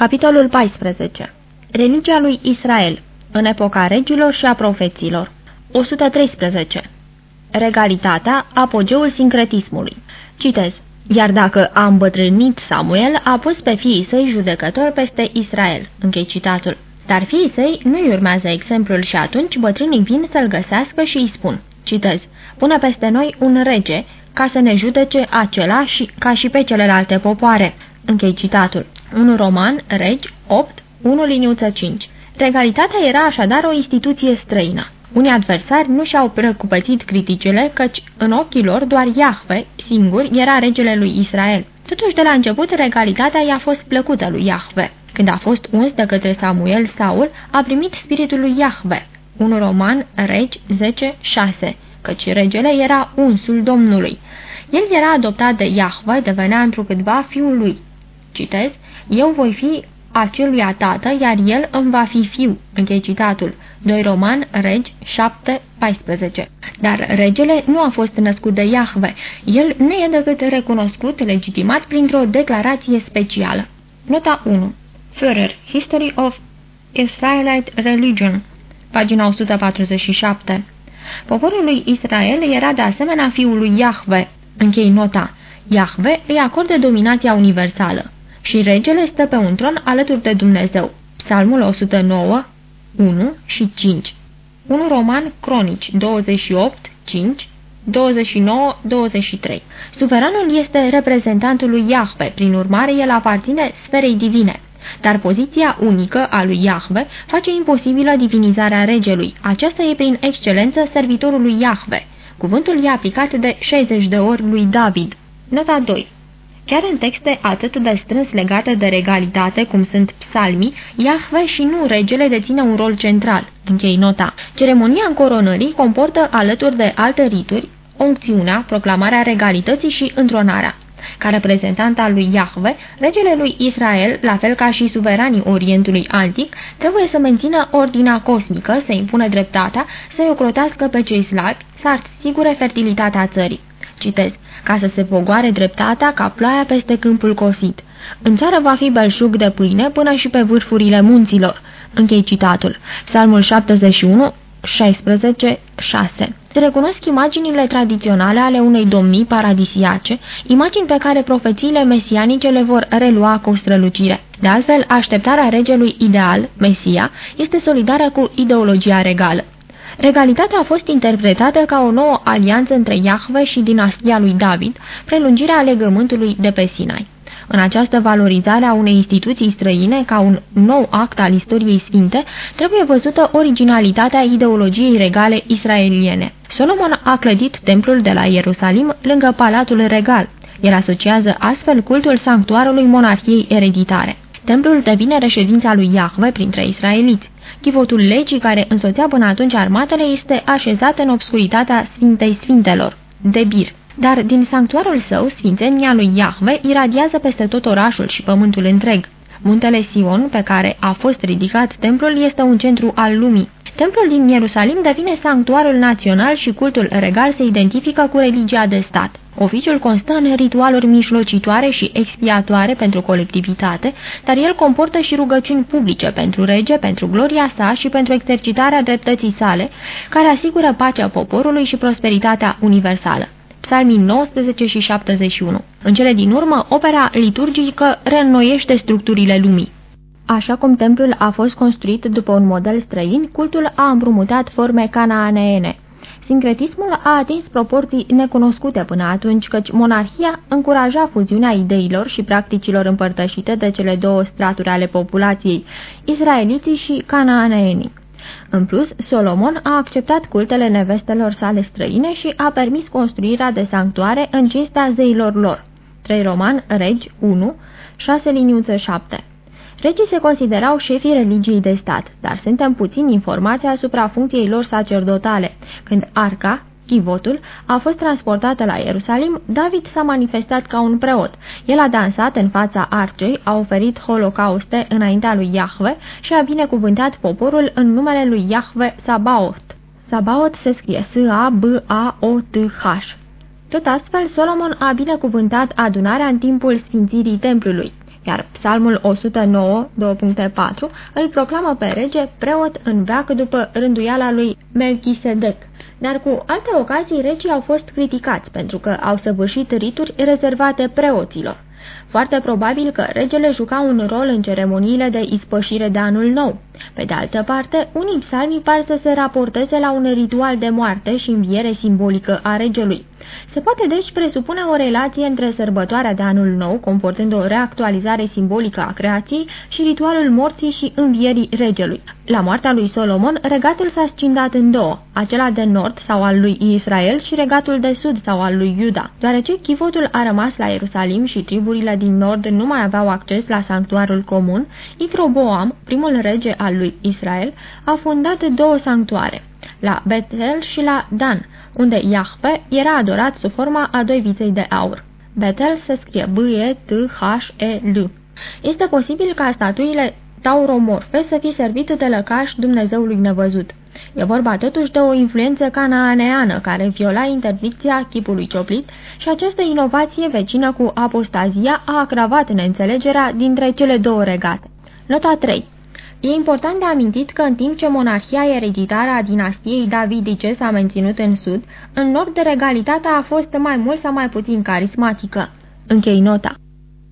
Capitolul 14 Religia lui Israel în epoca regilor și a profeților 113 Regalitatea, apogeul sincretismului Citez Iar dacă a îmbătrânit Samuel, a pus pe fiii săi judecători peste Israel. Închei citatul. Dar fiii săi nu-i urmează exemplul și atunci bătrânii vin să-l găsească și îi spun Citez Pune peste noi un rege ca să ne judece acela și ca și pe celelalte popoare. Închei citatul. 1 Roman, Regi, 8, 1 liniuță 5. Regalitatea era așadar o instituție străină. Unii adversari nu și-au preocupățit criticile, căci în ochii lor doar Iahve, singur, era regele lui Israel. Totuși, de la început, regalitatea i-a fost plăcută lui Iahve. Când a fost uns de către Samuel Saul, a primit spiritul lui Iahve. 1 Roman, Regi 10, 6, căci regele era unsul Domnului. El era adoptat de Iahve, devenea întrucâtva fiul lui. Citez, eu voi fi acelui tată, iar el îmi va fi fiu. Închei citatul. 2 Roman, Regi 7, 14. Dar regele nu a fost născut de Iahve. El nu e decât recunoscut, legitimat printr-o declarație specială. Nota 1. Führer, History of Israelite Religion, pagina 147. Poporul lui Israel era de asemenea fiul lui Iahve. Închei nota. Iahve îi acordă dominația universală și regele stă pe un tron alături de Dumnezeu. Psalmul 109, 1 și 5 1 Roman Cronici 28, 5 29-23 Suveranul este reprezentantul lui Iahve, prin urmare el aparține sferei divine. Dar poziția unică a lui Iahve face imposibilă divinizarea regelui. Aceasta e prin excelență servitorul lui Iahve. Cuvântul e aplicat de 60 de ori lui David. Nota 2 Chiar în texte atât de strâns legate de regalitate cum sunt psalmii, Iahve și nu regele deține un rol central. Închei nota. Ceremonia încoronării comportă alături de alte rituri, oncțiunea, proclamarea regalității și întronarea. Ca reprezentant al lui Iahve, regele lui Israel, la fel ca și suveranii Orientului Antic, trebuie să mențină ordinea cosmică, să impună dreptatea, să-i ocrotească pe cei slabi, să asigure fertilitatea țării. Citez, ca să se pogoare dreptatea ca ploaia peste câmpul cosit. În țară va fi belșug de pâine până și pe vârfurile munților. Închei citatul. Psalmul 71, 16, 6. Se recunosc imaginile tradiționale ale unei domnii paradisiace, imagini pe care profețiile mesianice le vor relua cu strălucire. De altfel, așteptarea regelui ideal, Mesia, este solidară cu ideologia regală. Regalitatea a fost interpretată ca o nouă alianță între Iahve și dinastia lui David, prelungirea legământului de pe Sinai. În această valorizare a unei instituții străine ca un nou act al istoriei sfinte, trebuie văzută originalitatea ideologiei regale israeliene. Solomon a clădit templul de la Ierusalim lângă Palatul Regal. El asociază astfel cultul sanctuarului monarhiei ereditare. Templul devine reședința lui Iahve printre israeliți. Chivotul legii care însoțea până atunci armatele este așezat în obscuritatea Sfintei Sfintelor, Debir. Dar din sanctuarul său, sfințenia lui Iahve iradiază peste tot orașul și pământul întreg. Muntele Sion, pe care a fost ridicat templul, este un centru al lumii. Templul din Ierusalim devine sanctuarul național și cultul regal se identifică cu religia de stat. Oficiul constă în ritualuri mijlocitoare și expiatoare pentru colectivitate, dar el comportă și rugăciuni publice pentru rege, pentru gloria sa și pentru exercitarea dreptății sale, care asigură pacea poporului și prosperitatea universală. Psalmii 19 și 71. În cele din urmă, opera liturgică reînnoiește structurile lumii. Așa cum templul a fost construit după un model străin, cultul a împrumutat forme canaaneene. Sincretismul a atins proporții necunoscute până atunci, căci monarhia încuraja fuziunea ideilor și practicilor împărtășite de cele două straturi ale populației, israeliții și canaaneenii. În plus, Solomon a acceptat cultele nevestelor sale străine și a permis construirea de sanctuare în cinstea zeilor lor. 3 Roman, Regi 1, 6 liniuță 7 Regii se considerau șefii religiei de stat, dar suntem puțin informați asupra funcției lor sacerdotale. Când arca, chivotul, a fost transportată la Ierusalim, David s-a manifestat ca un preot. El a dansat în fața arcei, a oferit holocauste înaintea lui Iahve și a binecuvântat poporul în numele lui Iahve Sabaoth. Sabaoth se scrie S-A-B-A-O-T-H. Tot astfel, Solomon a binecuvântat adunarea în timpul sfințirii templului. Iar psalmul 109, 2.4, îl proclamă pe rege preot în veac după rânduiala lui Melchisedec. Dar cu alte ocazii regii au fost criticați pentru că au săvârșit rituri rezervate preoților. Foarte probabil că regele juca un rol în ceremoniile de ispășire de anul nou. Pe de altă parte, unii psalmi par să se raporteze la un ritual de moarte și înviere simbolică a regelui. Se poate deci presupune o relație între sărbătoarea de anul nou, comportând o reactualizare simbolică a creației, și ritualul morții și învierii regelui. La moartea lui Solomon, regatul s-a scindat în două, acela de nord sau al lui Israel și regatul de sud sau al lui Iuda. Deoarece chivotul a rămas la Ierusalim și triburile din nord nu mai aveau acces la sanctuarul comun, Icroboam, primul rege al lui Israel, a fondat două sanctuare, la Betel și la Dan, unde Iahve era adorat sub forma a doi viței de aur. Betel se scrie B-E-T-H-E-L. Este posibil ca statuile tauromorfe să fi servit de lăcaș Dumnezeului nevăzut. E vorba totuși de o influență canaaneană care viola interdicția chipului cioplit și această inovație vecină cu apostazia a agravat neînțelegerea dintre cele două regate. Nota 3 E important de amintit că în timp ce monarhia ereditară a dinastiei davidice s-a menținut în sud, în nord regalitatea a fost mai mult sau mai puțin carismatică. Închei nota.